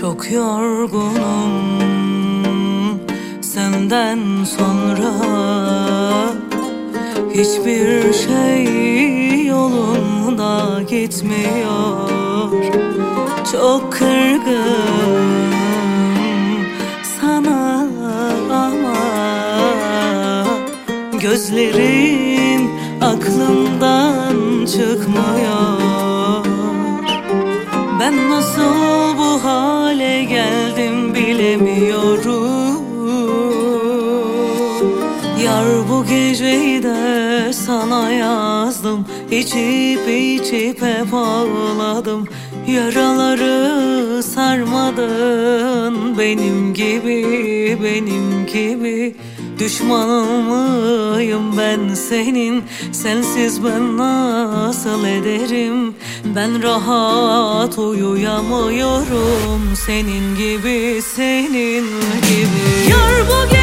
Çok yorgunum senden sonra. Hiçbir şey yolunda gitmiyor. Çok kırgın sana ama Gözlerin aklımdan çıkmıyor. Ben nasıl bu hale geldim bilemiyorum. Yar bu geceyi de sana yazdım. İçip içip hep ağladım. Yaraları sarmadın benim gibi benim gibi Düşmanın ben senin Sensiz ben nasıl ederim? Ben rahat uyuyamıyorum Senin gibi senin gibi. Yar bu sana